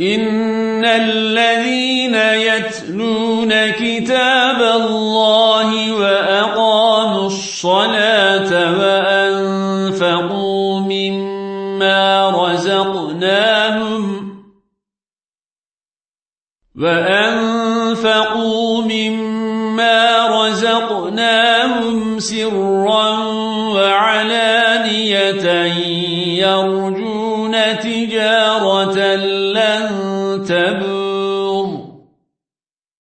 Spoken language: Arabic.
إن الذين يتلون كتاب الله وأقاموا الصلاة وأنفقوا مما رزقناهم وأنفقوا مما رزقناهم سرا ثانية يرجون تجارة لن تبور.